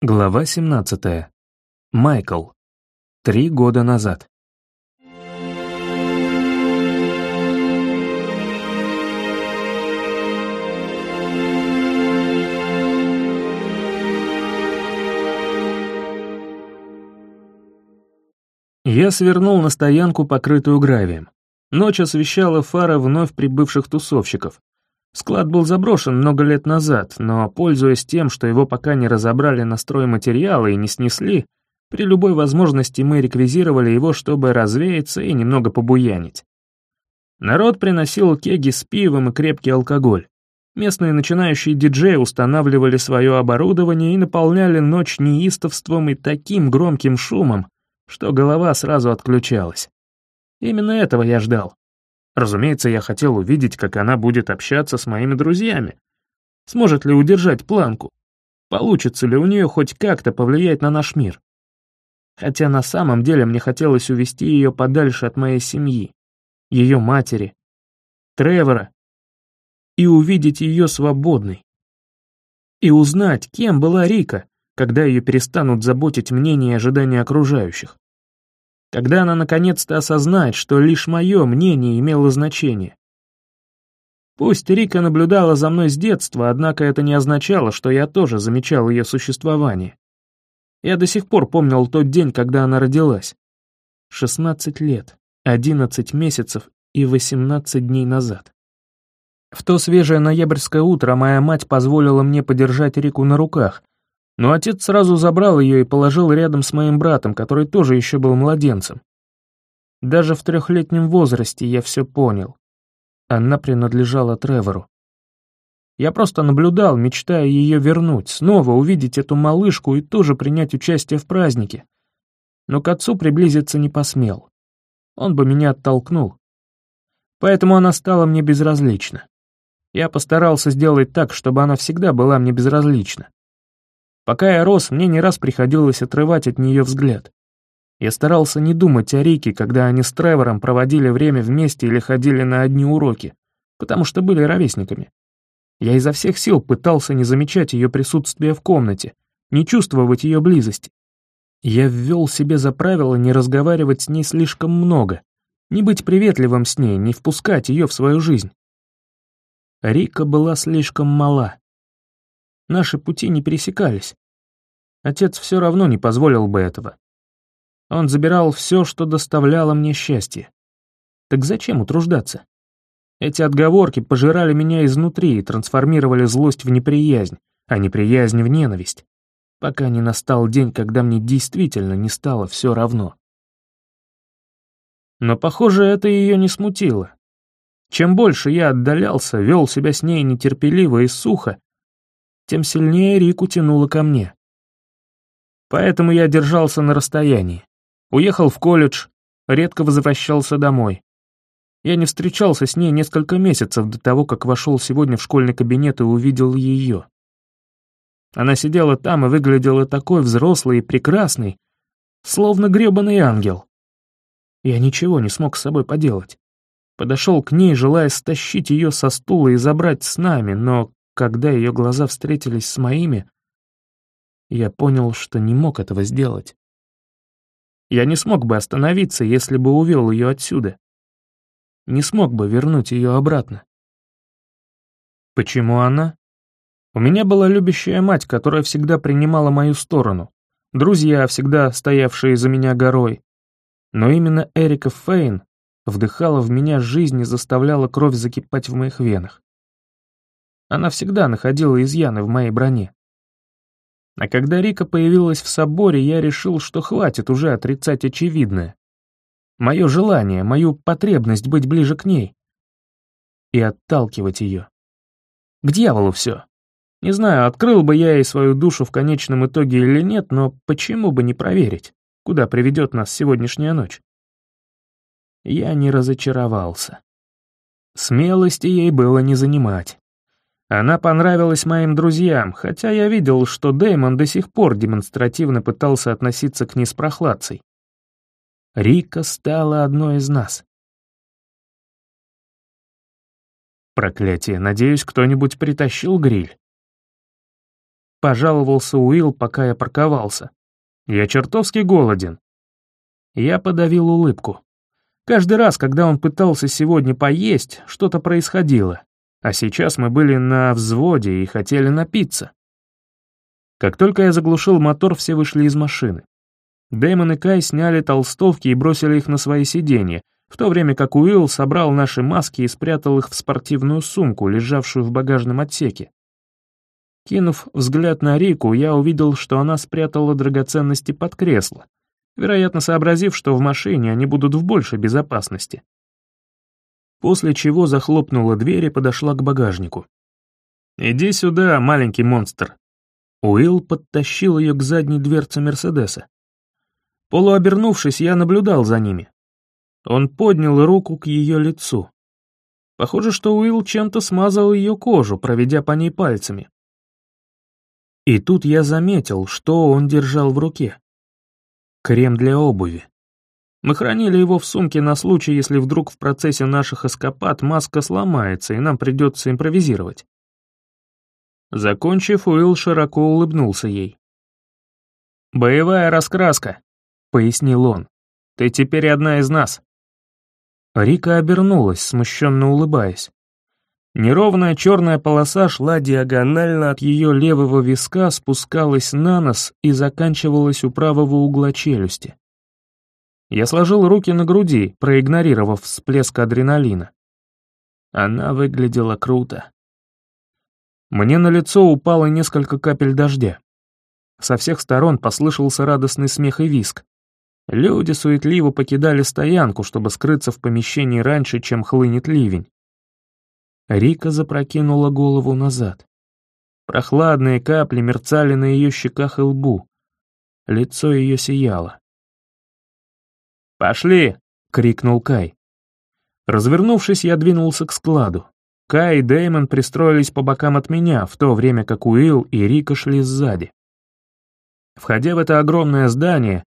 Глава 17. Майкл. Три года назад. Я свернул на стоянку, покрытую гравием. Ночь освещала фара вновь прибывших тусовщиков. Склад был заброшен много лет назад, но, пользуясь тем, что его пока не разобрали на стройматериалы и не снесли, при любой возможности мы реквизировали его, чтобы развеяться и немного побуянить. Народ приносил кеги с пивом и крепкий алкоголь. Местные начинающие диджеи устанавливали свое оборудование и наполняли ночь неистовством и таким громким шумом, что голова сразу отключалась. Именно этого я ждал. Разумеется, я хотел увидеть, как она будет общаться с моими друзьями. Сможет ли удержать планку? Получится ли у нее хоть как-то повлиять на наш мир? Хотя на самом деле мне хотелось увести ее подальше от моей семьи, ее матери, Тревора, и увидеть ее свободной. И узнать, кем была Рика, когда ее перестанут заботить мнение и ожидания окружающих. Когда она наконец-то осознает, что лишь мое мнение имело значение. Пусть Рика наблюдала за мной с детства, однако это не означало, что я тоже замечал ее существование. Я до сих пор помнил тот день, когда она родилась. 16 лет, 11 месяцев и 18 дней назад. В то свежее ноябрьское утро моя мать позволила мне подержать Рику на руках, но отец сразу забрал ее и положил рядом с моим братом, который тоже еще был младенцем. Даже в трехлетнем возрасте я все понял. Она принадлежала Тревору. Я просто наблюдал, мечтая ее вернуть, снова увидеть эту малышку и тоже принять участие в празднике. Но к отцу приблизиться не посмел. Он бы меня оттолкнул. Поэтому она стала мне безразлична. Я постарался сделать так, чтобы она всегда была мне безразлична. Пока я рос, мне не раз приходилось отрывать от нее взгляд. Я старался не думать о Рике, когда они с Тревором проводили время вместе или ходили на одни уроки, потому что были ровесниками. Я изо всех сил пытался не замечать ее присутствия в комнате, не чувствовать ее близости. Я ввел себе за правило не разговаривать с ней слишком много, не быть приветливым с ней, не впускать ее в свою жизнь. Рика была слишком мала. Наши пути не пересекались. Отец все равно не позволил бы этого. Он забирал все, что доставляло мне счастье. Так зачем утруждаться? Эти отговорки пожирали меня изнутри и трансформировали злость в неприязнь, а неприязнь в ненависть, пока не настал день, когда мне действительно не стало все равно. Но, похоже, это ее не смутило. Чем больше я отдалялся, вел себя с ней нетерпеливо и сухо, тем сильнее Рику тянуло ко мне. Поэтому я держался на расстоянии. Уехал в колледж, редко возвращался домой. Я не встречался с ней несколько месяцев до того, как вошел сегодня в школьный кабинет и увидел ее. Она сидела там и выглядела такой взрослой и прекрасной, словно гребаный ангел. Я ничего не смог с собой поделать. Подошел к ней, желая стащить ее со стула и забрать с нами, но когда ее глаза встретились с моими, я понял, что не мог этого сделать. Я не смог бы остановиться, если бы увел ее отсюда. Не смог бы вернуть ее обратно. Почему она? У меня была любящая мать, которая всегда принимала мою сторону, друзья, всегда стоявшие за меня горой. Но именно Эрика Фейн вдыхала в меня жизнь и заставляла кровь закипать в моих венах. Она всегда находила изъяны в моей броне. А когда Рика появилась в соборе, я решил, что хватит уже отрицать очевидное. Мое желание, мою потребность быть ближе к ней. И отталкивать ее. К дьяволу все. Не знаю, открыл бы я ей свою душу в конечном итоге или нет, но почему бы не проверить, куда приведет нас сегодняшняя ночь? Я не разочаровался. Смелости ей было не занимать. Она понравилась моим друзьям, хотя я видел, что Дэймон до сих пор демонстративно пытался относиться к ней с прохладцей. Рика стала одной из нас. Проклятие, надеюсь, кто-нибудь притащил гриль. — пожаловался Уилл, пока я парковался. «Я чертовски голоден». Я подавил улыбку. Каждый раз, когда он пытался сегодня поесть, что-то происходило, а сейчас мы были на взводе и хотели напиться. Как только я заглушил мотор, все вышли из машины. Дэймон и Кай сняли толстовки и бросили их на свои сиденья, в то время как Уилл собрал наши маски и спрятал их в спортивную сумку, лежавшую в багажном отсеке. Кинув взгляд на Рику, я увидел, что она спрятала драгоценности под кресло, вероятно, сообразив, что в машине они будут в большей безопасности. После чего захлопнула дверь и подошла к багажнику. «Иди сюда, маленький монстр». Уилл подтащил ее к задней дверце Мерседеса. Полуобернувшись, я наблюдал за ними. Он поднял руку к ее лицу. Похоже, что Уилл чем-то смазал ее кожу, проведя по ней пальцами. И тут я заметил, что он держал в руке. Крем для обуви. Мы хранили его в сумке на случай, если вдруг в процессе наших эскапад маска сломается, и нам придется импровизировать. Закончив, Уилл широко улыбнулся ей. «Боевая раскраска», — пояснил он. «Ты теперь одна из нас». Рика обернулась, смущенно улыбаясь. Неровная черная полоса шла диагонально от ее левого виска, спускалась на нос и заканчивалась у правого угла челюсти. Я сложил руки на груди, проигнорировав всплеск адреналина. Она выглядела круто. Мне на лицо упало несколько капель дождя. Со всех сторон послышался радостный смех и виск. Люди суетливо покидали стоянку, чтобы скрыться в помещении раньше, чем хлынет ливень. Рика запрокинула голову назад. Прохладные капли мерцали на ее щеках и лбу. Лицо ее сияло. «Пошли!» — крикнул Кай. Развернувшись, я двинулся к складу. Кай и Дэймон пристроились по бокам от меня, в то время как Уилл и Рика шли сзади. Входя в это огромное здание,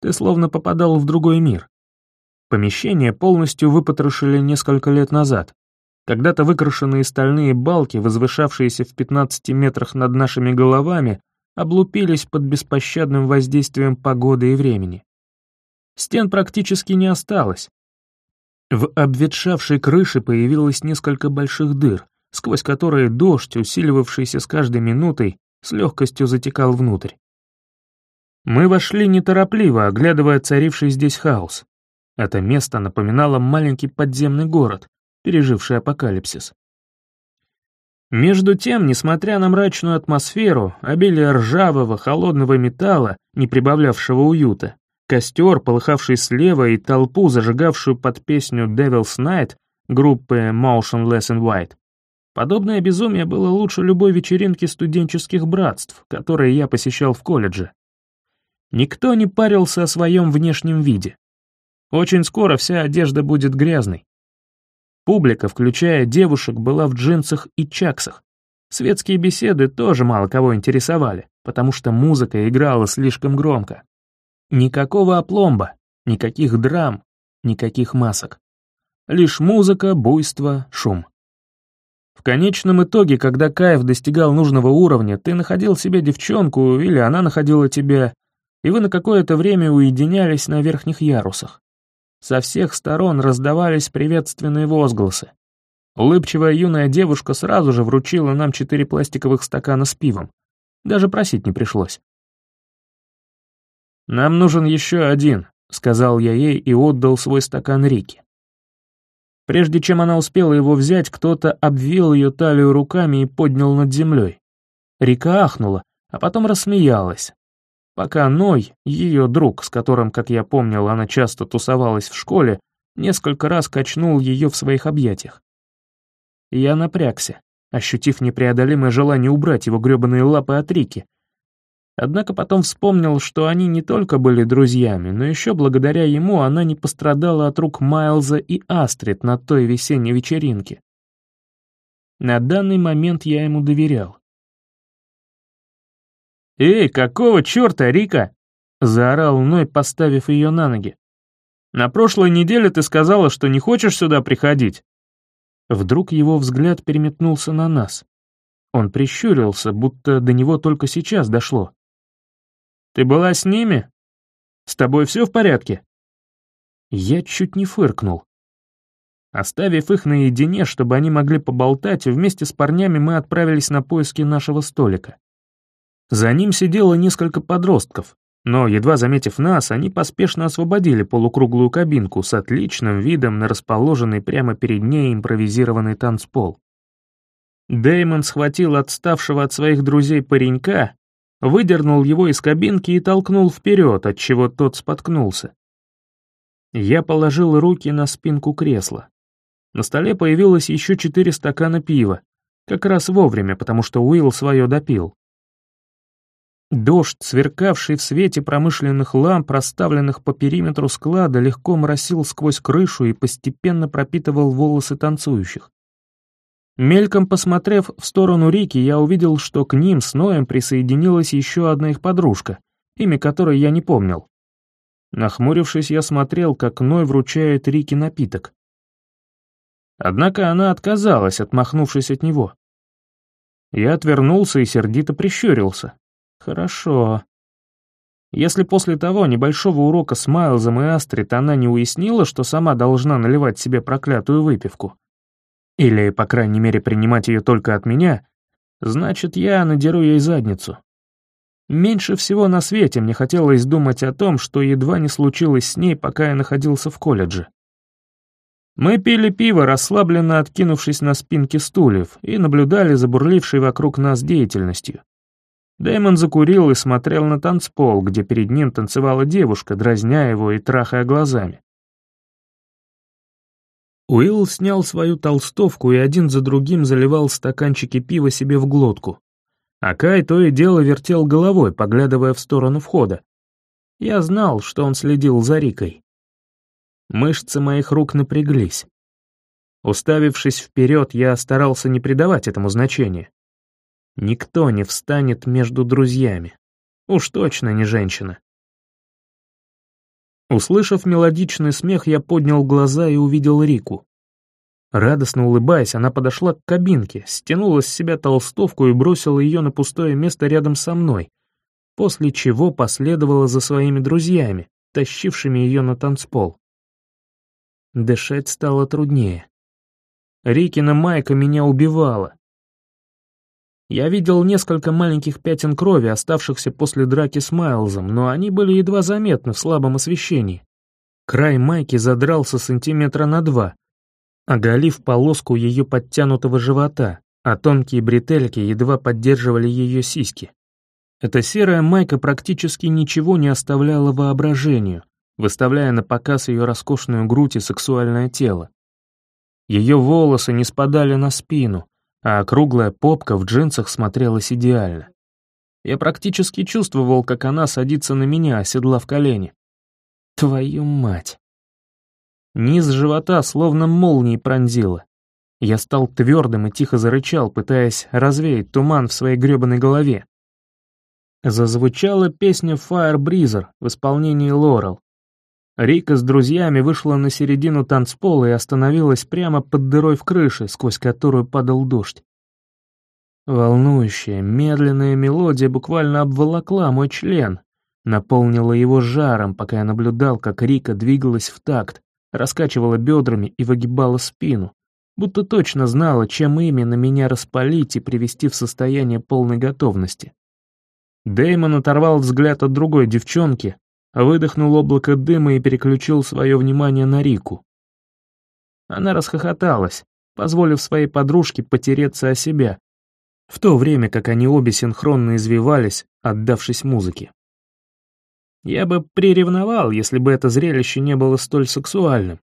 ты словно попадал в другой мир. Помещение полностью выпотрошили несколько лет назад, когда-то выкрашенные стальные балки, возвышавшиеся в 15 метрах над нашими головами, облупились под беспощадным воздействием погоды и времени. Стен практически не осталось. В обветшавшей крыше появилось несколько больших дыр, сквозь которые дождь, усиливавшийся с каждой минутой, с легкостью затекал внутрь. Мы вошли неторопливо, оглядывая царивший здесь хаос. Это место напоминало маленький подземный город, переживший апокалипсис. Между тем, несмотря на мрачную атмосферу, обилие ржавого, холодного металла, не прибавлявшего уюта, костер, полыхавший слева, и толпу, зажигавшую под песню Devil's Night группы Motionless in White, подобное безумие было лучше любой вечеринки студенческих братств, которые я посещал в колледже. Никто не парился о своем внешнем виде. Очень скоро вся одежда будет грязной. Публика, включая девушек, была в джинсах и чаксах. Светские беседы тоже мало кого интересовали, потому что музыка играла слишком громко. Никакого опломба, никаких драм, никаких масок. Лишь музыка, буйство, шум. В конечном итоге, когда кайф достигал нужного уровня, ты находил себе девчонку или она находила тебя, и вы на какое-то время уединялись на верхних ярусах. Со всех сторон раздавались приветственные возгласы. Улыбчивая юная девушка сразу же вручила нам четыре пластиковых стакана с пивом. Даже просить не пришлось. «Нам нужен еще один», — сказал я ей и отдал свой стакан Рике. Прежде чем она успела его взять, кто-то обвил ее талию руками и поднял над землей. Рика ахнула, а потом рассмеялась, пока Ной, ее друг, с которым, как я помнил, она часто тусовалась в школе, несколько раз качнул ее в своих объятиях. Я напрягся, ощутив непреодолимое желание убрать его гребаные лапы от Рики. Однако потом вспомнил, что они не только были друзьями, но еще благодаря ему она не пострадала от рук Майлза и Астрид на той весенней вечеринке. На данный момент я ему доверял. «Эй, какого черта, Рика?» — заорал Ной, поставив ее на ноги. «На прошлой неделе ты сказала, что не хочешь сюда приходить». Вдруг его взгляд переметнулся на нас. Он прищурился, будто до него только сейчас дошло. «Ты была с ними? С тобой все в порядке?» Я чуть не фыркнул. Оставив их наедине, чтобы они могли поболтать, вместе с парнями мы отправились на поиски нашего столика. За ним сидело несколько подростков, но, едва заметив нас, они поспешно освободили полукруглую кабинку с отличным видом на расположенный прямо перед ней импровизированный танцпол. Дэймон схватил отставшего от своих друзей паренька, выдернул его из кабинки и толкнул вперед, отчего тот споткнулся. Я положил руки на спинку кресла. На столе появилось еще четыре стакана пива, как раз вовремя, потому что Уилл свое допил. Дождь, сверкавший в свете промышленных ламп, расставленных по периметру склада, легко моросил сквозь крышу и постепенно пропитывал волосы танцующих. Мельком посмотрев в сторону Рики, я увидел, что к ним с Ноем присоединилась еще одна их подружка, имя которой я не помнил. Нахмурившись, я смотрел, как Ной вручает Рике напиток. Однако она отказалась, отмахнувшись от него. Я отвернулся и сердито прищурился. Хорошо. Если после того небольшого урока с Майлзом и Астрид она не уяснила, что сама должна наливать себе проклятую выпивку, или, по крайней мере, принимать ее только от меня, значит, я надеру ей задницу. Меньше всего на свете мне хотелось думать о том, что едва не случилось с ней, пока я находился в колледже. Мы пили пиво, расслабленно откинувшись на спинки стульев, и наблюдали за бурлившей вокруг нас деятельностью. Дэймон закурил и смотрел на танцпол, где перед ним танцевала девушка, дразня его и трахая глазами. Уилл снял свою толстовку и один за другим заливал стаканчики пива себе в глотку. А Кай то и дело вертел головой, поглядывая в сторону входа. Я знал, что он следил за Рикой. Мышцы моих рук напряглись. Уставившись вперед, я старался не придавать этому значения. Никто не встанет между друзьями. Уж точно не женщина. Услышав мелодичный смех, я поднял глаза и увидел Рику. Радостно улыбаясь, она подошла к кабинке, стянула с себя толстовку и бросила ее на пустое место рядом со мной, после чего последовала за своими друзьями, тащившими ее на танцпол. Дышать стало труднее. Рикина майка меня убивала. Я видел несколько маленьких пятен крови, оставшихся после драки с Майлзом, но они были едва заметны в слабом освещении. Край майки задрался сантиметра на два, оголив полоску ее подтянутого живота, а тонкие бретельки едва поддерживали ее сиськи. Эта серая майка практически ничего не оставляла воображению, выставляя на показ ее роскошную грудь и сексуальное тело. Ее волосы не спадали на спину, а круглая попка в джинсах смотрелась идеально. Я практически чувствовал, как она садится на меня, оседлав колени. Твою мать. Низ живота словно молнией пронзило. Я стал твердым и тихо зарычал, пытаясь развеять туман в своей гребаной голове. Зазвучала песня Fire Breezer в исполнении Лорел. Рика с друзьями вышла на середину танцпола и остановилась прямо под дырой в крыше, сквозь которую падал дождь. Волнующая, медленная мелодия буквально обволокла мой член, наполнила его жаром, пока я наблюдал, как Рика двигалась в такт, раскачивала бедрами и выгибала спину, будто точно знала, чем именно меня распалить и привести в состояние полной готовности. Дэймон оторвал взгляд от другой девчонки, выдохнул облако дыма и переключил свое внимание на Рику. Она расхохоталась, позволив своей подружке потереться о себя, в то время как они обе синхронно извивались, отдавшись музыке. Я бы приревновал, если бы это зрелище не было столь сексуальным.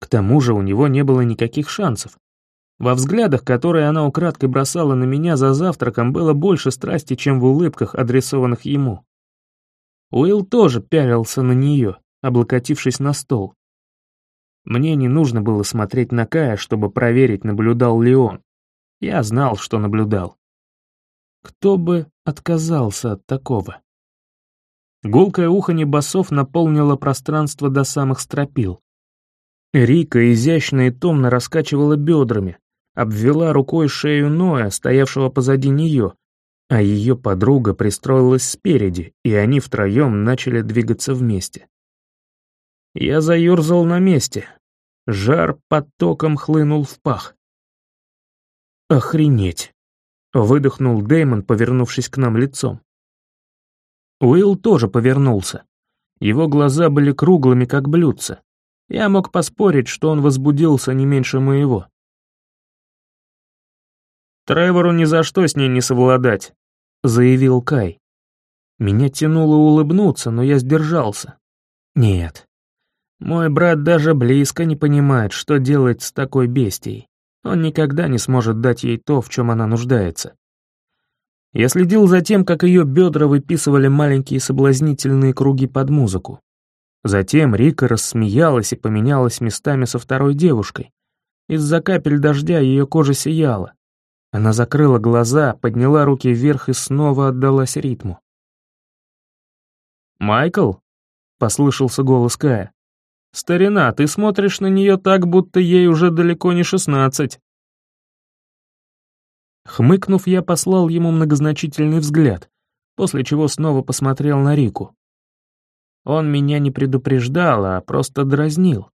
К тому же у него не было никаких шансов. Во взглядах, которые она украдкой бросала на меня за завтраком, было больше страсти, чем в улыбках, адресованных ему. Уилл тоже пялился на нее, облокотившись на стол. Мне не нужно было смотреть на Кая, чтобы проверить, наблюдал ли он. Я знал, что наблюдал. Кто бы отказался от такого? Гулкое уханье басов наполнило пространство до самых стропил. Рика изящно и томно раскачивала бедрами, обвела рукой шею Ноя, стоявшего позади нее, а ее подруга пристроилась спереди, и они втроем начали двигаться вместе. Я заерзал на месте. Жар потоком хлынул в пах. «Охренеть!» — выдохнул Дэймон, повернувшись к нам лицом. Уилл тоже повернулся. Его глаза были круглыми, как блюдца. Я мог поспорить, что он возбудился не меньше моего. «Тревору ни за что с ней не совладать», — заявил Кай. Меня тянуло улыбнуться, но я сдержался. «Нет. Мой брат даже близко не понимает, что делать с такой бестией. Он никогда не сможет дать ей то, в чем она нуждается». Я следил за тем, как ее бедра выписывали маленькие соблазнительные круги под музыку. Затем Рика рассмеялась и поменялась местами со второй девушкой. Из-за капель дождя ее кожа сияла. Она закрыла глаза, подняла руки вверх и снова отдалась ритму. «Майкл?» — послышался голос Кая. «Старина, ты смотришь на нее так, будто ей уже далеко не шестнадцать». Хмыкнув, я послал ему многозначительный взгляд, после чего снова посмотрел на Рику. Он меня не предупреждал, а просто дразнил.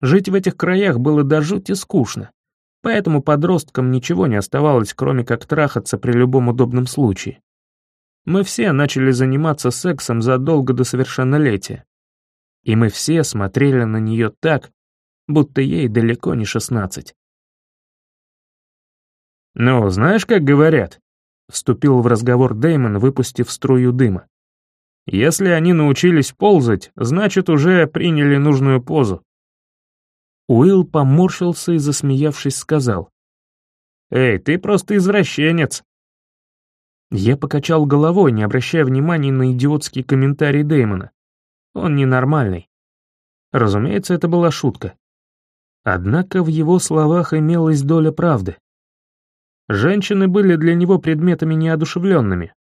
Жить в этих краях было до жути скучно. Поэтому подросткам ничего не оставалось, кроме как трахаться при любом удобном случае. Мы все начали заниматься сексом задолго до совершеннолетия. И мы все смотрели на нее так, будто ей далеко не шестнадцать. «Ну, знаешь, как говорят?» — вступил в разговор Дэймон, выпустив струю дыма. «Если они научились ползать, значит, уже приняли нужную позу. Уилл поморщился и, засмеявшись, сказал. «Эй, ты просто извращенец!» Я покачал головой, не обращая внимания на идиотский комментарий Дэймона. Он ненормальный. Разумеется, это была шутка. Однако в его словах имелась доля правды. Женщины были для него предметами неодушевленными.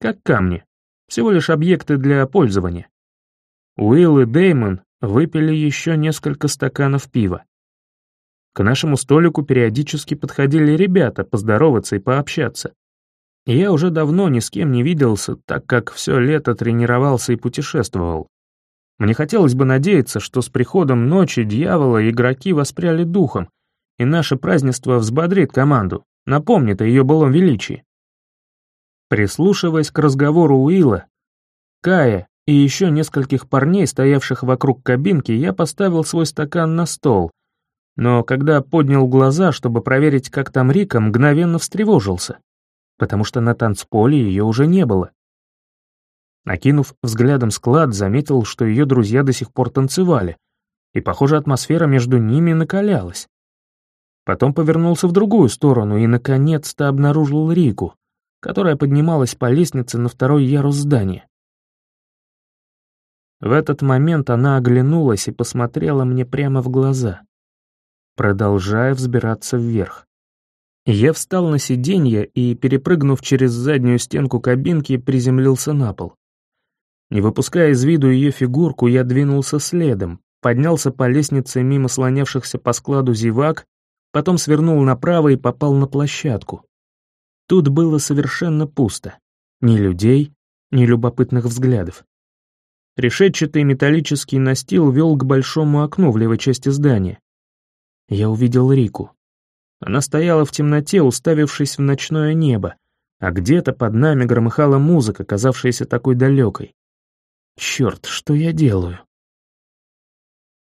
Как камни, всего лишь объекты для пользования. Уилл и Дэймон выпили еще несколько стаканов пива. К нашему столику периодически подходили ребята поздороваться и пообщаться. я уже давно ни с кем не виделся, так как все лето тренировался и путешествовал. Мне хотелось бы надеяться, что с приходом ночи дьявола игроки воспряли духом, и наше празднество взбодрит команду, напомнит о ее былом величии. Прислушиваясь к разговору Уилла, Кая и еще нескольких парней, стоявших вокруг кабинки, я поставил свой стакан на стол. Но когда поднял глаза, чтобы проверить, как там Рика, мгновенно встревожился, потому что на танцполе ее уже не было. Накинув взглядом склад, заметил, что ее друзья до сих пор танцевали, и, похоже, атмосфера между ними накалялась. Потом повернулся в другую сторону и, наконец-то, обнаружил Рику, которая поднималась по лестнице на второй ярус здания. В этот момент она оглянулась и посмотрела мне прямо в глаза, продолжая взбираться вверх. Я встал на сиденье и, перепрыгнув через заднюю стенку кабинки, приземлился на пол. Не выпуская из виду ее фигурку, я двинулся следом, поднялся по лестнице мимо слонявшихся по складу зевак, потом свернул направо и попал на площадку. Тут было совершенно пусто. Ни людей, ни любопытных взглядов. Решетчатый металлический настил вел к большому окну в левой части здания. Я увидел Рику. Она стояла в темноте, уставившись в ночное небо, а где-то под нами громыхала музыка, казавшаяся такой далекой. Черт, что я делаю?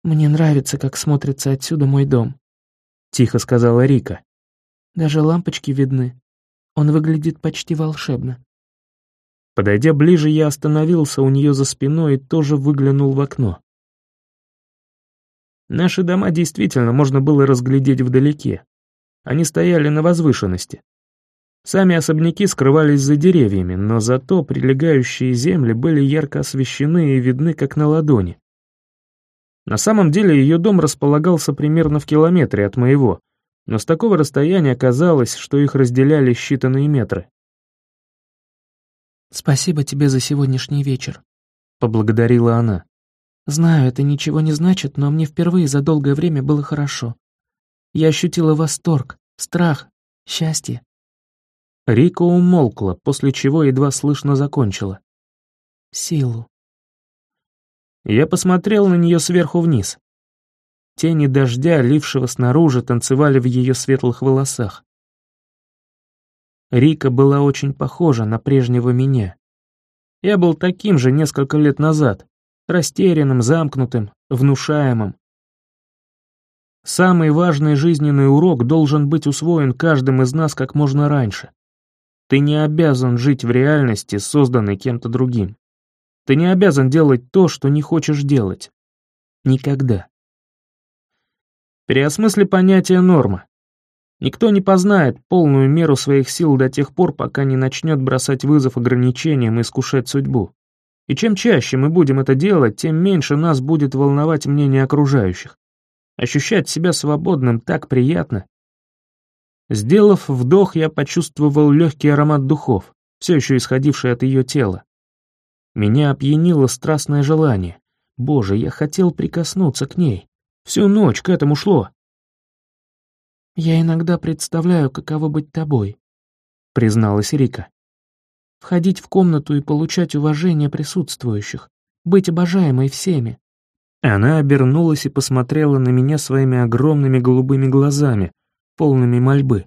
«Мне нравится, как смотрится отсюда мой дом», — тихо сказала Рика. «Даже лампочки видны. Он выглядит почти волшебно». Подойдя ближе, я остановился у нее за спиной и тоже выглянул в окно. Наши дома действительно можно было разглядеть вдалеке. Они стояли на возвышенности. Сами особняки скрывались за деревьями, но зато прилегающие земли были ярко освещены и видны как на ладони. На самом деле ее дом располагался примерно в километре от моего, но с такого расстояния казалось, что их разделяли считанные метры. «Спасибо тебе за сегодняшний вечер», — поблагодарила она. «Знаю, это ничего не значит, но мне впервые за долгое время было хорошо. Я ощутила восторг, Страх, счастье. Рика умолкла, после чего едва слышно закончила. Силу. Я посмотрел на нее сверху вниз. Тени дождя, лившего снаружи, танцевали в ее светлых волосах. Рика была очень похожа на прежнего меня. Я был таким же несколько лет назад, растерянным, замкнутым, внушаемым. Самый важный жизненный урок должен быть усвоен каждым из нас как можно раньше. Ты не обязан жить в реальности, созданной кем-то другим. Ты не обязан делать то, что не хочешь делать. Никогда. Переосмысли понятие норма. Никто не познает полную меру своих сил до тех пор, пока не начнет бросать вызов ограничениям и искушать судьбу. И чем чаще мы будем это делать, тем меньше нас будет волновать мнение окружающих. Ощущать себя свободным так приятно. Сделав вдох, я почувствовал легкий аромат духов, все еще исходивший от ее тела. Меня опьянило страстное желание. Боже, я хотел прикоснуться к ней. Всю ночь к этому шло. «Я иногда представляю, каково быть тобой», — призналась Рика. «Входить в комнату и получать уважение присутствующих, быть обожаемой всеми». Она обернулась и посмотрела на меня своими огромными голубыми глазами, полными мольбы.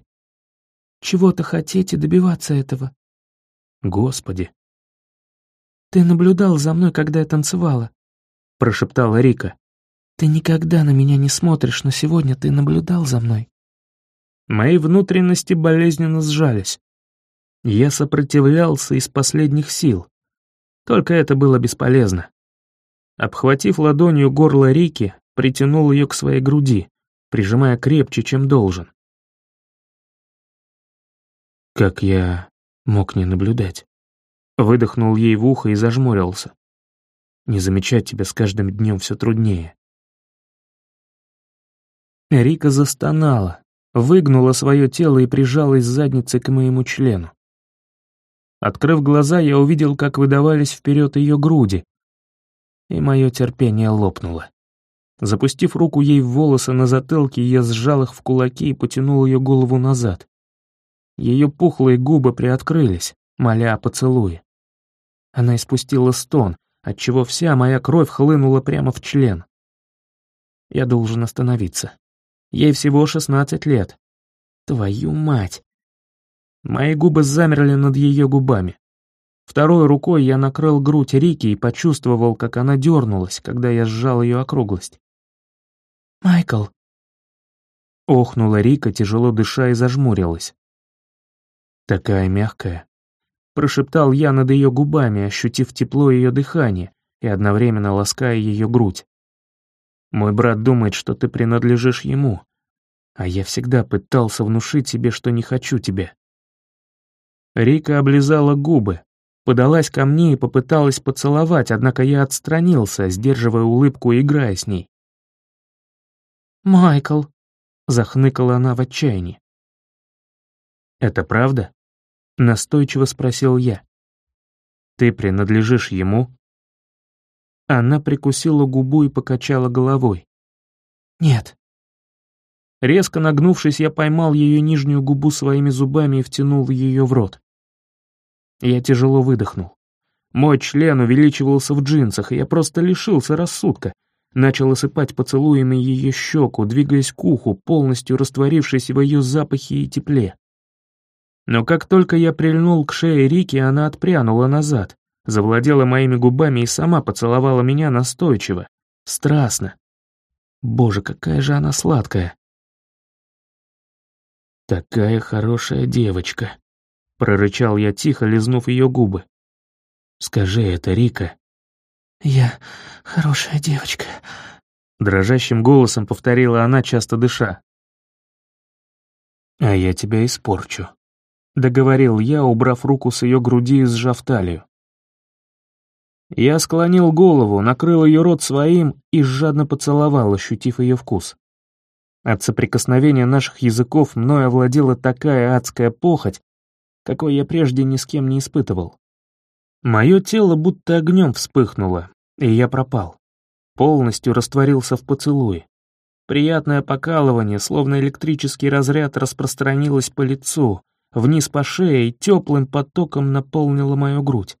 «Чего-то хотеть и добиваться этого?» «Господи!» «Ты наблюдал за мной, когда я танцевала», — прошептала Рика. «Ты никогда на меня не смотришь, но сегодня ты наблюдал за мной». Мои внутренности болезненно сжались. Я сопротивлялся из последних сил. Только это было бесполезно. Обхватив ладонью горло Рики, притянул ее к своей груди, прижимая крепче, чем должен. Как я мог не наблюдать? Выдохнул ей в ухо и зажмурился. Не замечать тебя с каждым днем все труднее. Рика застонала, выгнула свое тело и прижалась задницей к моему члену. Открыв глаза, я увидел, как выдавались вперед ее груди, и мое терпение лопнуло. Запустив руку ей в волосы на затылке, я сжал их в кулаки и потянул ее голову назад. Ее пухлые губы приоткрылись, моля о поцелуе. Она испустила стон, отчего вся моя кровь хлынула прямо в член. Я должен остановиться. Ей всего шестнадцать лет. Твою мать. Мои губы замерли над ее губами. Второй рукой я накрыл грудь Рики и почувствовал, как она дернулась, когда я сжал ее округлость. «Майкл!» Охнула Рика, тяжело дыша, и зажмурилась. «Такая мягкая», — прошептал я над ее губами, ощутив тепло ее дыхания и одновременно лаская ее грудь. Мой брат думает, что ты принадлежишь ему, а я всегда пытался внушить себе, что не хочу тебя». Рика облизала губы, подалась ко мне и попыталась поцеловать, однако я отстранился, сдерживая улыбку и играя с ней. «Майкл», — захныкала она в отчаянии. «Это правда?» — настойчиво спросил я. «Ты принадлежишь ему?» Она прикусила губу и покачала головой. «Нет». Резко нагнувшись, я поймал ее нижнюю губу своими зубами и втянул ее в рот. Я тяжело выдохнул. Мой член увеличивался в джинсах, и я просто лишился рассудка. Начал осыпать поцелуями ее щеку, двигаясь к уху, полностью растворившись в ее запахе и тепле. Но как только я прильнул к шее Рики, она отпрянула назад, завладела моими губами и сама поцеловала меня настойчиво, страстно. Боже, какая же она сладкая. «Такая хорошая девочка», — прорычал я тихо, лизнув ее губы. «Скажи это, Рика». «Я хорошая девочка», — дрожащим голосом повторила она, часто дыша. «А я тебя испорчу», — договорил я, убрав руку с ее груди и сжав талию. Я склонил голову, накрыл ее рот своим и жадно поцеловал, ощутив ее вкус. От соприкосновения наших языков мной овладела такая адская похоть, какой я прежде ни с кем не испытывал. Мое тело будто огнем вспыхнуло, и я пропал. Полностью растворился в поцелуе. Приятное покалывание, словно электрический разряд, распространилось по лицу, вниз по шее и теплым потоком наполнило мою грудь.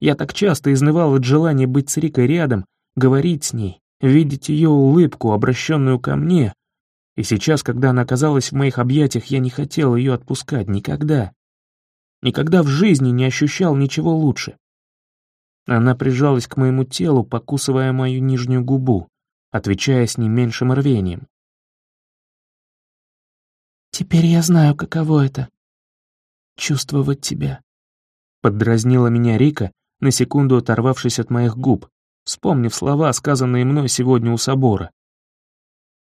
Я так часто изнывал от желания быть с Рикой рядом, говорить с ней, видеть ее улыбку, обращенную ко мне. И сейчас, когда она оказалась в моих объятиях, я не хотел ее отпускать никогда. Никогда в жизни не ощущал ничего лучше. Она прижалась к моему телу, покусывая мою нижнюю губу отвечая с не меньшим рвением. «Теперь я знаю, каково это — чувствовать тебя», — поддразнила меня Рика, на секунду оторвавшись от моих губ, вспомнив слова, сказанные мной сегодня у собора.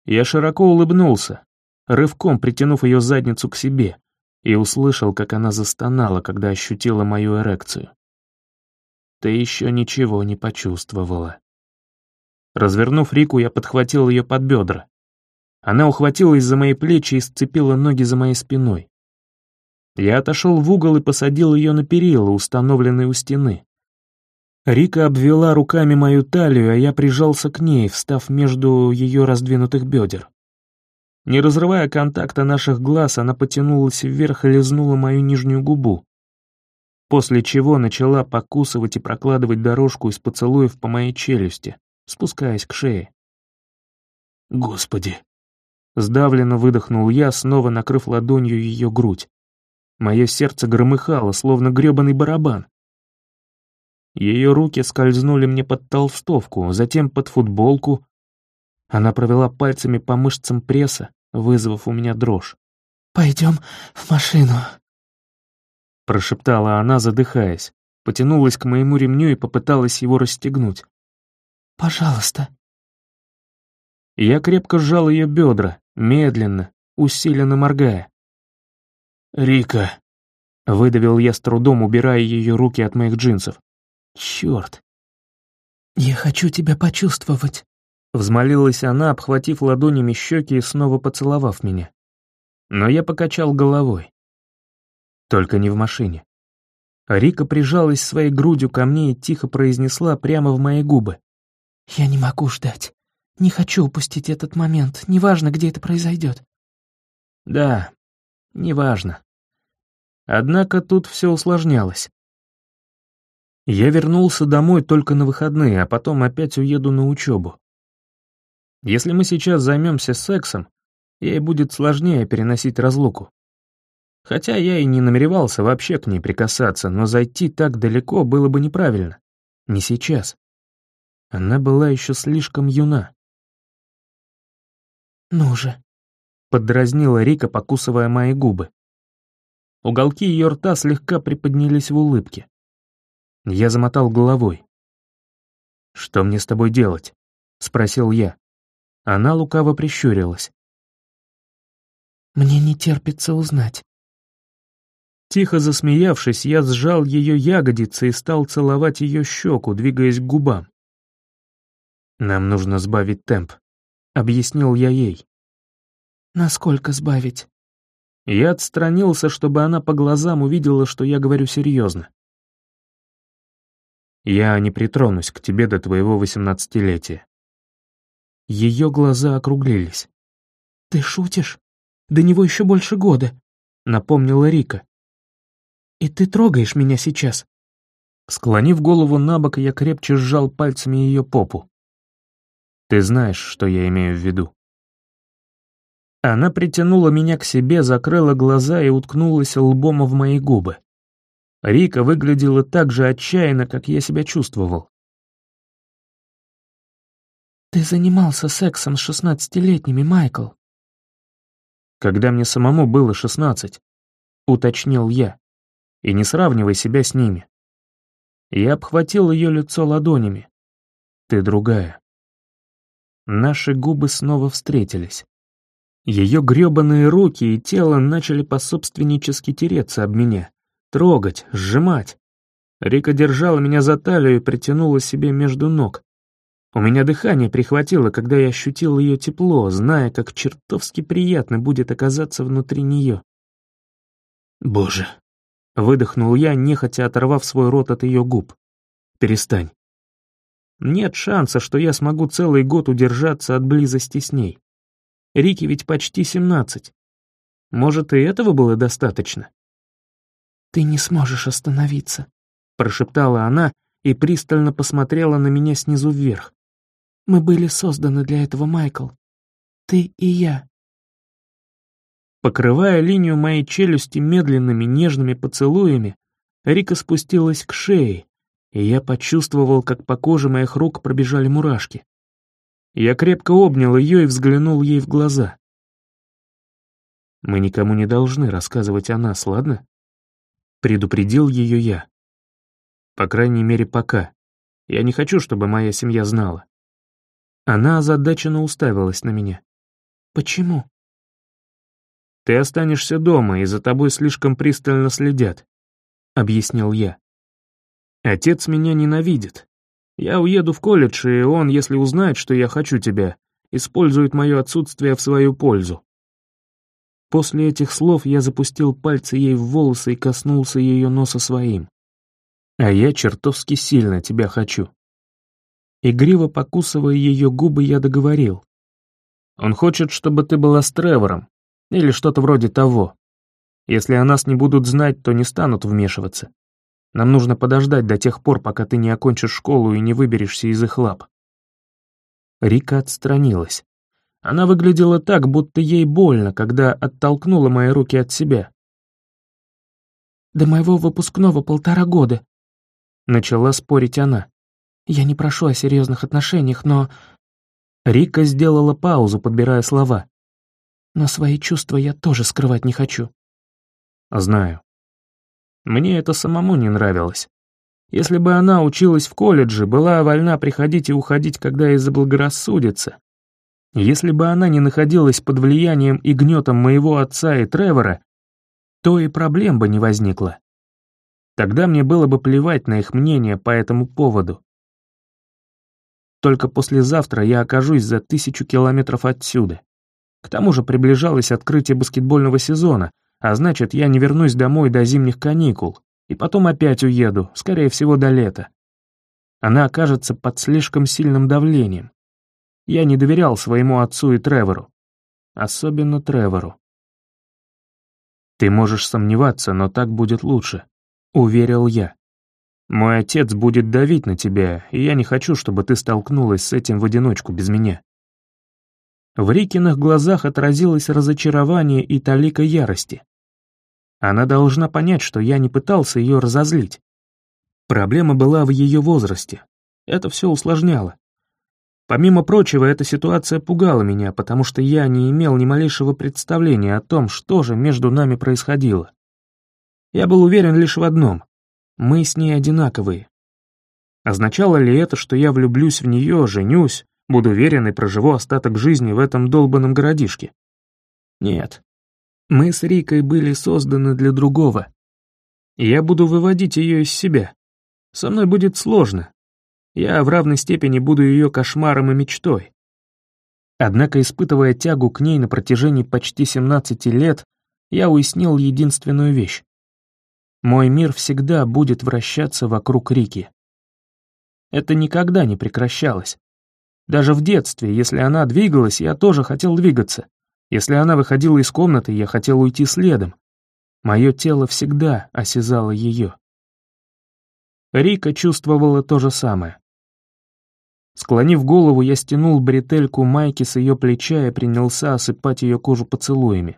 Я широко улыбнулся, рывком притянув ее задницу к себе, и услышал, как она застонала, когда ощутила мою эрекцию. Ты еще ничего не почувствовала. Развернув Рику, я подхватил ее под бедра. Она ухватилась за мои плечи и сцепила ноги за моей спиной. Я отошел в угол и посадил ее на перила, установленные у стены. Рика обвела руками мою талию, а я прижался к ней, встав между ее раздвинутых бедер. Не разрывая контакта наших глаз, она потянулась вверх и лизнула мою нижнюю губу, после чего начала покусывать и прокладывать дорожку из поцелуев по моей челюсти, спускаясь к шее. «Господи!» Сдавленно выдохнул я, снова накрыв ладонью ее грудь. Мое сердце громыхало, словно грёбаный барабан. Ее руки скользнули мне под толстовку, затем под футболку. Она провела пальцами по мышцам пресса, вызвав у меня дрожь. «Пойдем в машину», — прошептала она, задыхаясь, потянулась к моему ремню и попыталась его расстегнуть. Пожалуйста». Я крепко сжал ее бедра, медленно, усиленно моргая. «Рика», — выдавил я с трудом, убирая ее руки от моих джинсов. «Черт». «Я хочу тебя почувствовать», — взмолилась она, обхватив ладонями щеки и снова поцеловав меня. Но я покачал головой. Только не в машине. Рика прижалась своей грудью ко мне и тихо произнесла прямо в мои губы. «Я не могу ждать. Не хочу упустить этот момент, неважно, где это произойдет». «Да, неважно». Однако тут все усложнялось. Я вернулся домой только на выходные, а потом опять уеду на учебу. Если мы сейчас займемся сексом, ей будет сложнее переносить разлуку. Хотя я и не намеревался вообще к ней прикасаться, но зайти так далеко было бы неправильно. Не сейчас. Она была еще слишком юна. «Ну же», — поддразнила Рика, покусывая мои губы. Уголки ее рта слегка приподнялись в улыбке. Я замотал головой. «Что мне с тобой делать?» — спросил я. Она лукаво прищурилась. «Мне не терпится узнать». Тихо засмеявшись, я сжал ее ягодицы и стал целовать ее щеку, двигаясь к губам. «Нам нужно сбавить темп», — объяснил я ей. «Насколько сбавить?» Я отстранился, чтобы она по глазам увидела, что я говорю серьезно. «Я не притронусь к тебе до твоего восемнадцатилетия». Ее глаза округлились. «Ты шутишь? До него еще больше года», — напомнила Рика. «И ты трогаешь меня сейчас?» Склонив голову на бок, я крепче сжал пальцами ее попу. Ты знаешь, что я имею в виду. Она притянула меня к себе, закрыла глаза и уткнулась лбом в мои губы. Рика выглядела так же отчаянно, как я себя чувствовал. «Ты занимался сексом с шестнадцатилетними, Майкл?» «Когда мне самому было шестнадцать», — уточнил я, — «и не сравнивай себя с ними». Я обхватил ее лицо ладонями. «Ты другая». Наши губы снова встретились. Ее грёбаные руки и тело начали пособственнически тереться об меня, трогать, сжимать. Рика держала меня за талию и притянула себе между ног. У меня дыхание прихватило, когда я ощутил ее тепло, зная, как чертовски приятно будет оказаться внутри нее. «Боже!» — выдохнул я, нехотя оторвав свой рот от ее губ. «Перестань. Нет шанса, что я смогу целый год удержаться от близости с ней. Рике ведь почти семнадцать. Может, и этого было достаточно? «Ты не сможешь остановиться», — прошептала она и пристально посмотрела на меня снизу вверх. «Мы были созданы для этого, Майкл. Ты и я». Покрывая линию моей челюсти медленными нежными поцелуями, Рика спустилась к шее, и я почувствовал, как по коже моих рук пробежали мурашки. Я крепко обнял ее и взглянул ей в глаза. «Мы никому не должны рассказывать о нас, ладно?» Предупредил ее я. По крайней мере, пока. Я не хочу, чтобы моя семья знала. Она озадаченно уставилась на меня. «Почему?» «Ты останешься дома, и за тобой слишком пристально следят», — объяснил я. «Отец меня ненавидит. Я уеду в колледж, и он, если узнает, что я хочу тебя, использует мое отсутствие в свою пользу». После этих слов я запустил пальцы ей в волосы и коснулся ее носа своим. «А я чертовски сильно тебя хочу». Игриво покусывая ее губы, я договорил. «Он хочет, чтобы ты была с Тревором, или что-то вроде того. Если о нас не будут знать, то не станут вмешиваться. Нам нужно подождать до тех пор, пока ты не окончишь школу и не выберешься из их лап». Рика отстранилась. Она выглядела так, будто ей больно, когда оттолкнула мои руки от себя. «До моего выпускного полтора года», — начала спорить она. «Я не прошу о серьезных отношениях, но...» Рика сделала паузу, подбирая слова но свои чувства я тоже скрывать не хочу. Знаю. Мне это самому не нравилось. Если бы она училась в колледже, была вольна приходить и уходить, когда ей заблагорассудится. Если бы она не находилась под влиянием и гнетом моего отца и Тревора, то и проблем бы не возникло. Тогда мне было бы плевать на их мнение по этому поводу. Только послезавтра я окажусь за тысячу километров отсюда. К тому же приближалось открытие баскетбольного сезона, а значит, я не вернусь домой до зимних каникул, и потом опять уеду, скорее всего, до лета. Она окажется под слишком сильным давлением. Я не доверял своему отцу и Тревору. Особенно Тревору. «Ты можешь сомневаться, но так будет лучше», — уверил я. «Мой отец будет давить на тебя, и я не хочу, чтобы ты столкнулась с этим в одиночку без меня». В Рикиных глазах отразилось разочарование и талика ярости. Она должна понять, что я не пытался ее разозлить. Проблема была в ее возрасте. Это все усложняло. Помимо прочего, эта ситуация пугала меня, потому что я не имел ни малейшего представления о том, что же между нами происходило. Я был уверен лишь в одном — мы с ней одинаковые. Означало ли это, что я влюблюсь в нее, женюсь, Буду верен и проживу остаток жизни в этом долбанном городишке. Нет. Мы с Рикой были созданы для другого. Я буду выводить ее из себя. Со мной будет сложно. Я в равной степени буду ее кошмаром и мечтой. Однако, испытывая тягу к ней на протяжении почти 17 лет, я уяснил единственную вещь. Мой мир всегда будет вращаться вокруг Рики. Это никогда не прекращалось. Даже в детстве, если она двигалась, я тоже хотел двигаться. Если она выходила из комнаты, я хотел уйти следом. Мое тело всегда осязало ее. Рика чувствовала то же самое. Склонив голову, я стянул бретельку майки с ее плеча и принялся осыпать ее кожу поцелуями.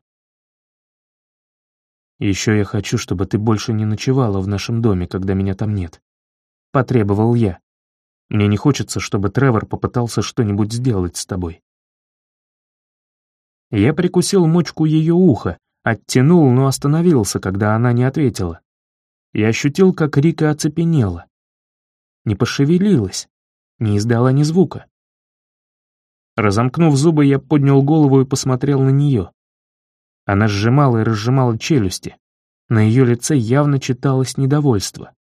«Еще я хочу, чтобы ты больше не ночевала в нашем доме, когда меня там нет», — потребовал я. Мне не хочется, чтобы Тревор попытался что-нибудь сделать с тобой. Я прикусил мочку ее уха, оттянул, но остановился, когда она не ответила. Я ощутил, как Рика оцепенела. Не пошевелилась, не издала ни звука. Разомкнув зубы, я поднял голову и посмотрел на нее. Она сжимала и разжимала челюсти. На ее лице явно читалось недовольство.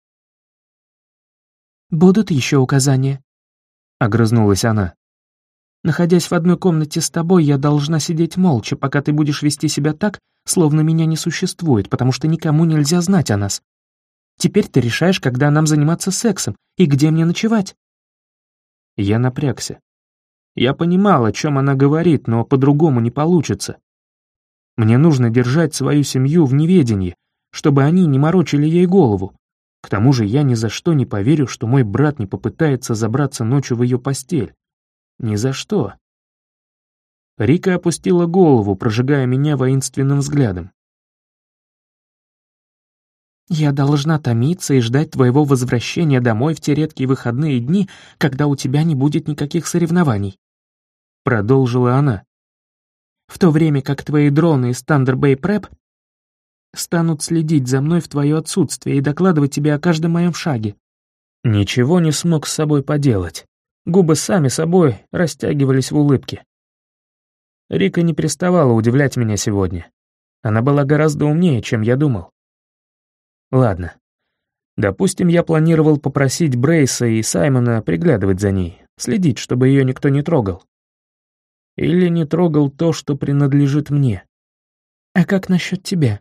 «Будут еще указания?» — огрызнулась она. «Находясь в одной комнате с тобой, я должна сидеть молча, пока ты будешь вести себя так, словно меня не существует, потому что никому нельзя знать о нас. Теперь ты решаешь, когда нам заниматься сексом и где мне ночевать». Я напрягся. Я понимал, о чем она говорит, но по-другому не получится. Мне нужно держать свою семью в неведении, чтобы они не морочили ей голову. К тому же я ни за что не поверю, что мой брат не попытается забраться ночью в ее постель. Ни за что. Рика опустила голову, прожигая меня воинственным взглядом. «Я должна томиться и ждать твоего возвращения домой в те редкие выходные дни, когда у тебя не будет никаких соревнований», — продолжила она. «В то время как твои дроны из Thunder Bay Prep станут следить за мной в твое отсутствие и докладывать тебе о каждом моем шаге». Ничего не смог с собой поделать. Губы сами собой растягивались в улыбке. Рика не переставала удивлять меня сегодня. Она была гораздо умнее, чем я думал. Ладно. Допустим, я планировал попросить Брейса и Саймона приглядывать за ней, следить, чтобы ее никто не трогал. Или не трогал то, что принадлежит мне. А как насчет тебя?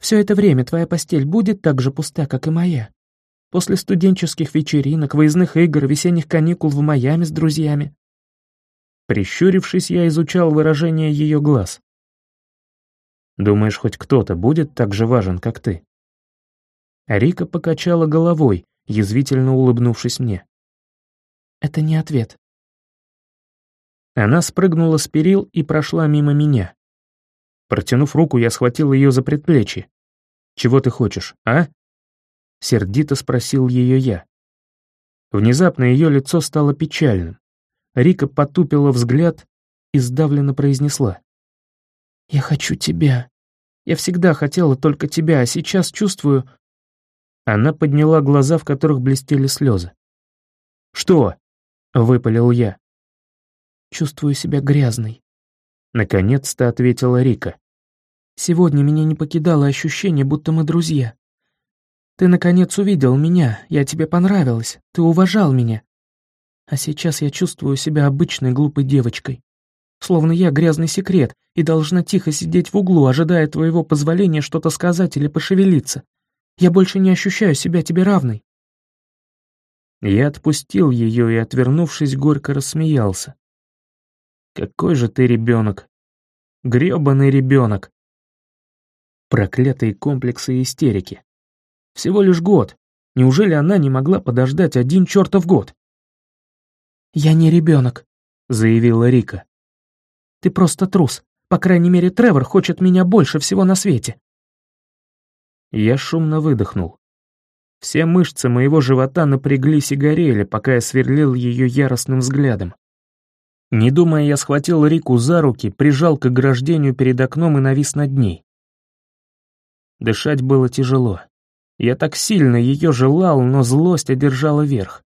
Все это время твоя постель будет так же пуста, как и моя. После студенческих вечеринок, выездных игр, весенних каникул в Майами с друзьями. Прищурившись, я изучал выражение ее глаз. «Думаешь, хоть кто-то будет так же важен, как ты?» Рика покачала головой, язвительно улыбнувшись мне. «Это не ответ». Она спрыгнула с перил и прошла мимо меня. Протянув руку, я схватил ее за предплечье. «Чего ты хочешь, а?» Сердито спросил ее я. Внезапно ее лицо стало печальным. Рика потупила взгляд и сдавленно произнесла. «Я хочу тебя. Я всегда хотела только тебя, а сейчас чувствую...» Она подняла глаза, в которых блестели слезы. «Что?» — выпалил я. «Чувствую себя грязной», — наконец-то ответила Рика. «Сегодня меня не покидало ощущение, будто мы друзья. Ты, наконец, увидел меня, я тебе понравилась, ты уважал меня. А сейчас я чувствую себя обычной глупой девочкой. Словно я грязный секрет и должна тихо сидеть в углу, ожидая твоего позволения что-то сказать или пошевелиться. Я больше не ощущаю себя тебе равной. Я отпустил ее и, отвернувшись, горько рассмеялся. Какой же ты ребенок. грёбаный ребенок. Проклятые комплексы и истерики. Всего лишь год. Неужели она не могла подождать один чертов год? «Я не ребенок», — заявила Рика. «Ты просто трус. По крайней мере, Тревор хочет меня больше всего на свете». Я шумно выдохнул. Все мышцы моего живота напряглись и горели, пока я сверлил ее яростным взглядом. Не думая, я схватил Рику за руки, прижал к ограждению перед окном и навис над ней. Дышать было тяжело. Я так сильно ее желал, но злость одержала верх.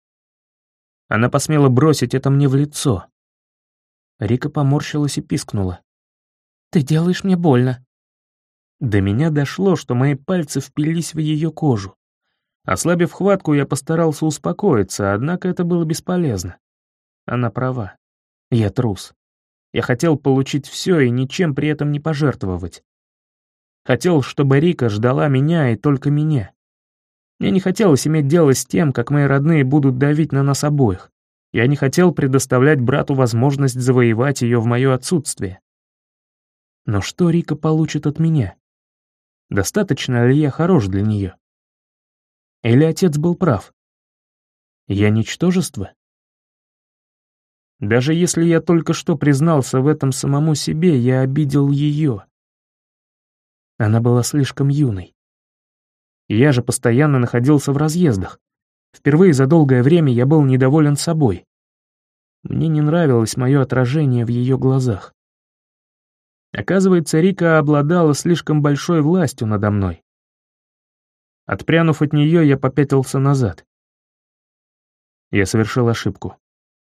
Она посмела бросить это мне в лицо. Рика поморщилась и пискнула. «Ты делаешь мне больно». До меня дошло, что мои пальцы впились в ее кожу. Ослабив хватку, я постарался успокоиться, однако это было бесполезно. Она права. Я трус. Я хотел получить все и ничем при этом не пожертвовать. Хотел, чтобы Рика ждала меня и только меня. Мне не хотелось иметь дело с тем, как мои родные будут давить на нас обоих. Я не хотел предоставлять брату возможность завоевать ее в мое отсутствие. Но что Рика получит от меня? Достаточно ли я хорош для нее? Или отец был прав? Я ничтожество? Даже если я только что признался в этом самому себе, я обидел ее. Она была слишком юной. Я же постоянно находился в разъездах. Впервые за долгое время я был недоволен собой. Мне не нравилось мое отражение в ее глазах. Оказывается, Рика обладала слишком большой властью надо мной. Отпрянув от нее, я попятился назад. Я совершил ошибку.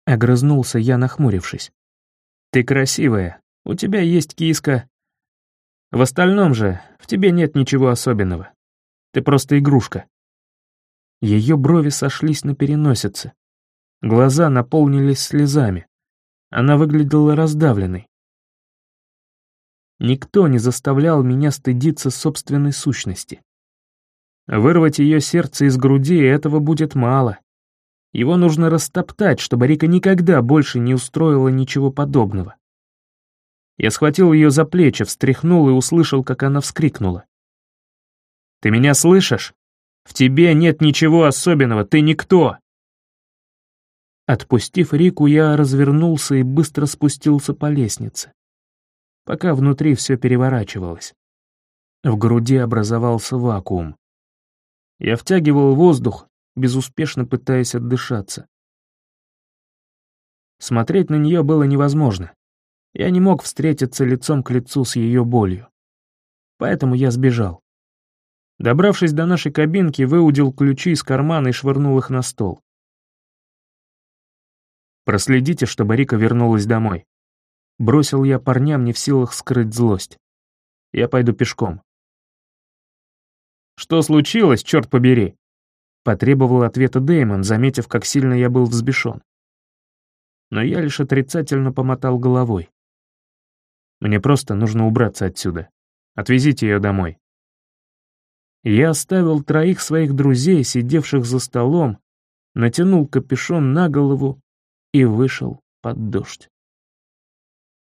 Огрызнулся я, нахмурившись. «Ты красивая, у тебя есть киска. В остальном же в тебе нет ничего особенного. Ты просто игрушка». Ее брови сошлись на переносице. Глаза наполнились слезами. Она выглядела раздавленной. Никто не заставлял меня стыдиться собственной сущности. Вырвать ее сердце из груди этого будет мало. Его нужно растоптать, чтобы Рика никогда больше не устроила ничего подобного. Я схватил ее за плечи, встряхнул и услышал, как она вскрикнула. «Ты меня слышишь? В тебе нет ничего особенного, ты никто!» Отпустив Рику, я развернулся и быстро спустился по лестнице, пока внутри все переворачивалось. В груди образовался вакуум. Я втягивал воздух, безуспешно пытаясь отдышаться. Смотреть на нее было невозможно. Я не мог встретиться лицом к лицу с ее болью. Поэтому я сбежал. Добравшись до нашей кабинки, выудил ключи из кармана и швырнул их на стол. Проследите, чтобы Рика вернулась домой. Бросил я парням не в силах скрыть злость. Я пойду пешком. Что случилось, черт побери? Потребовал ответа Дэймон, заметив, как сильно я был взбешен. Но я лишь отрицательно помотал головой. Мне просто нужно убраться отсюда. Отвезите ее домой. Я оставил троих своих друзей, сидевших за столом, натянул капюшон на голову и вышел под дождь.